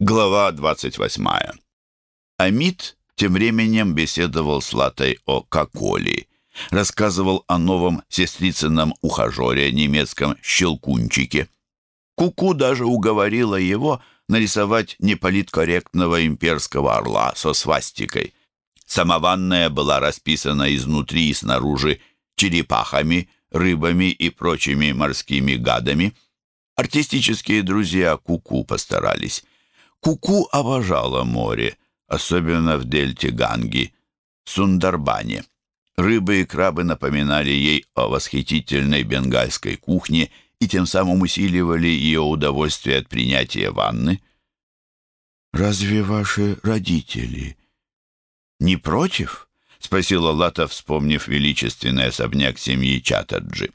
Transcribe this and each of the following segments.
Глава 28. Амид тем временем беседовал с Латой о Коколи, рассказывал о новом сестрицыном ухажере, немецком щелкунчике. Куку даже уговорила его нарисовать неполиткорректного имперского орла со свастикой. Сама ванная была расписана изнутри и снаружи черепахами, рыбами и прочими морскими гадами. Артистические друзья Куку постарались. Куку обожала море, особенно в дельте Ганги, Сундарбане. Рыбы и крабы напоминали ей о восхитительной бенгальской кухне и тем самым усиливали ее удовольствие от принятия ванны. «Разве ваши родители не против?» — спросила Лата, вспомнив величественный особняк семьи Чатаджи.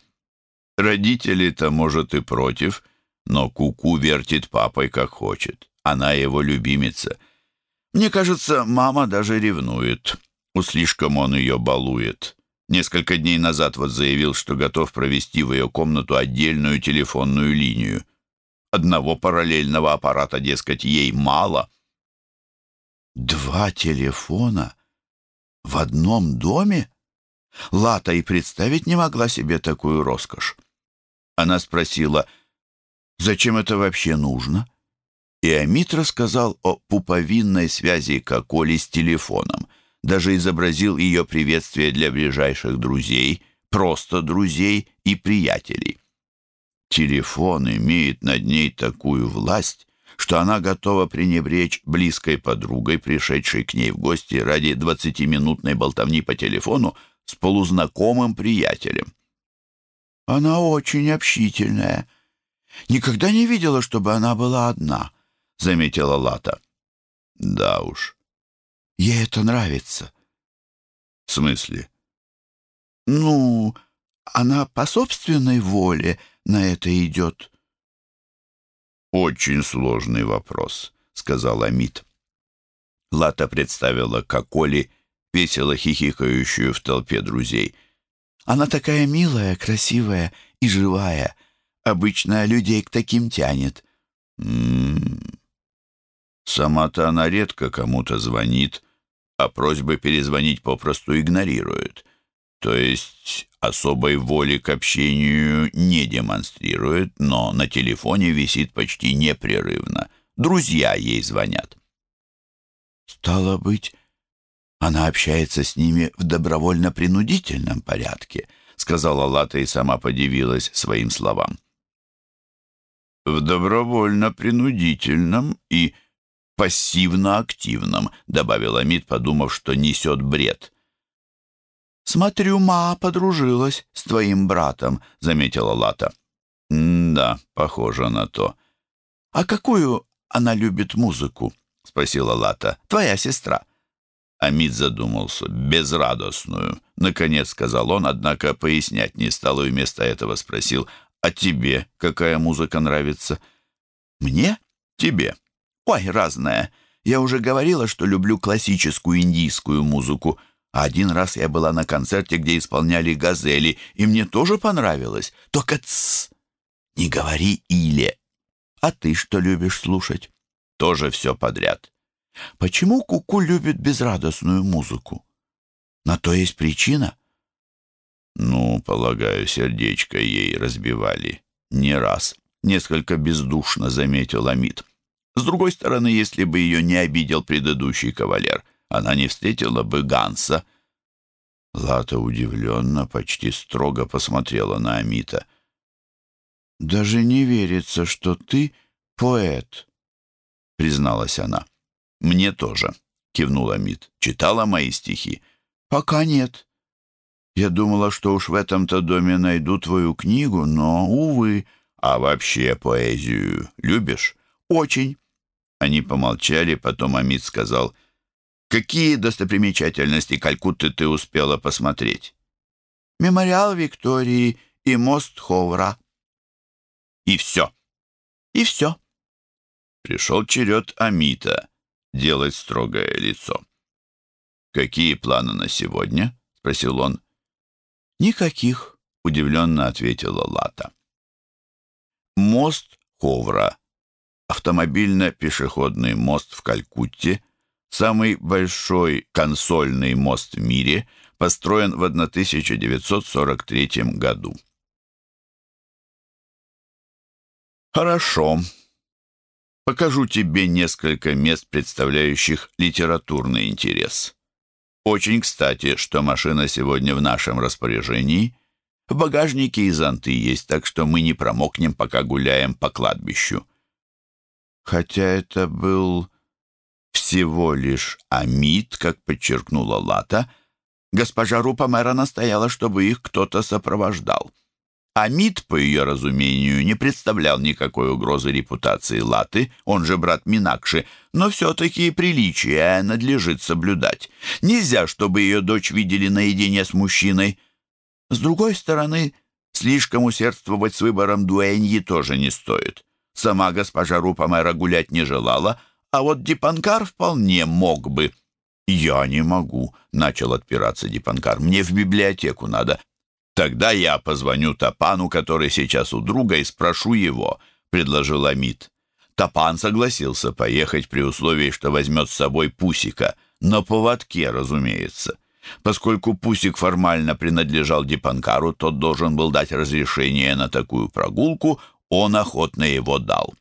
«Родители-то, может, и против, но Куку вертит папой как хочет. Она его любимица. Мне кажется, мама даже ревнует. У слишком он ее балует. Несколько дней назад вот заявил, что готов провести в ее комнату отдельную телефонную линию. Одного параллельного аппарата, дескать, ей мало. Два телефона в одном доме? Лата и представить не могла себе такую роскошь. Она спросила, зачем это вообще нужно? И Амит рассказал о пуповинной связи Коколи с телефоном. Даже изобразил ее приветствие для ближайших друзей, просто друзей и приятелей. Телефон имеет над ней такую власть, что она готова пренебречь близкой подругой, пришедшей к ней в гости ради двадцатиминутной болтовни по телефону с полузнакомым приятелем. «Она очень общительная. Никогда не видела, чтобы она была одна», — заметила Лата. «Да уж. Ей это нравится». «В смысле?» «Ну, она по собственной воле на это идет». «Очень сложный вопрос», — сказал Амит. Лата представила Коколи, весело хихикающую в толпе друзей. «Она такая милая, красивая и живая. Обычно людей к таким тянет». «М -м -м. Сама-то она редко кому-то звонит, а просьбы перезвонить попросту игнорирует. То есть особой воли к общению не демонстрирует, но на телефоне висит почти непрерывно. Друзья ей звонят. «Стало быть, она общается с ними в добровольно-принудительном порядке», сказала Лата и сама подивилась своим словам. «В добровольно-принудительном и пассивно-активном», — добавил Амид, подумав, что несет бред. «Смотрю, ма подружилась с твоим братом», — заметила Лата. «Да, похоже на то». «А какую она любит музыку?» — спросила Лата. «Твоя сестра». Амид задумался. «Безрадостную», — наконец сказал он, однако пояснять не стал и вместо этого спросил. «А тебе какая музыка нравится?» «Мне?» «Тебе». Ой, разное. Я уже говорила, что люблю классическую индийскую музыку. Один раз я была на концерте, где исполняли газели, и мне тоже понравилось. Только тссс, не говори «или». А ты что любишь слушать? Тоже все подряд. Почему Куку -ку любит безрадостную музыку? На то есть причина? Ну, полагаю, сердечко ей разбивали. Не раз. Несколько бездушно заметил Амид. С другой стороны, если бы ее не обидел предыдущий кавалер, она не встретила бы Ганса. Лата удивленно, почти строго посмотрела на Амита. «Даже не верится, что ты поэт», — призналась она. «Мне тоже», — кивнул Амит. «Читала мои стихи?» «Пока нет. Я думала, что уж в этом-то доме найду твою книгу, но, увы. А вообще поэзию любишь?» «Очень». Они помолчали, потом Амид сказал, «Какие достопримечательности Калькутты ты успела посмотреть?» «Мемориал Виктории и мост Ховра». «И все?» «И все». Пришел черед Амита делать строгое лицо. «Какие планы на сегодня?» — спросил он. «Никаких», — удивленно ответила Лата. Мост Ховра автомобильно-пешеходный мост в Калькутте, самый большой консольный мост в мире, построен в 1943 году. Хорошо. Покажу тебе несколько мест, представляющих литературный интерес. Очень кстати, что машина сегодня в нашем распоряжении. В багажнике и зонты есть, так что мы не промокнем, пока гуляем по кладбищу. Хотя это был всего лишь Амид, как подчеркнула Лата, госпожа Рупа-мэра настояла, чтобы их кто-то сопровождал. Амид, по ее разумению, не представлял никакой угрозы репутации Латы, он же брат Минакши, но все-таки приличия надлежит соблюдать. Нельзя, чтобы ее дочь видели наедине с мужчиной. С другой стороны, слишком усердствовать с выбором дуэньи тоже не стоит. Сама госпожа Рупамера гулять не желала, а вот Дипанкар вполне мог бы. «Я не могу», — начал отпираться Дипанкар. «Мне в библиотеку надо. «Тогда я позвоню Тапану, который сейчас у друга, и спрошу его», — предложил Амит. Тапан согласился поехать при условии, что возьмет с собой Пусика, на поводке, разумеется. Поскольку Пусик формально принадлежал Дипанкару, тот должен был дать разрешение на такую прогулку, он охотно его дал.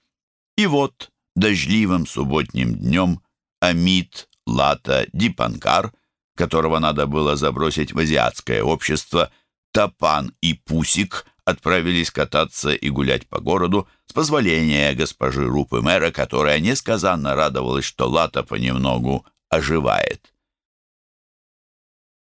И вот дождливым субботним днем Амит, Лата, Дипанкар, которого надо было забросить в азиатское общество, Тапан и Пусик отправились кататься и гулять по городу с позволения госпожи Рупы мэра, которая несказанно радовалась, что Лата понемногу оживает.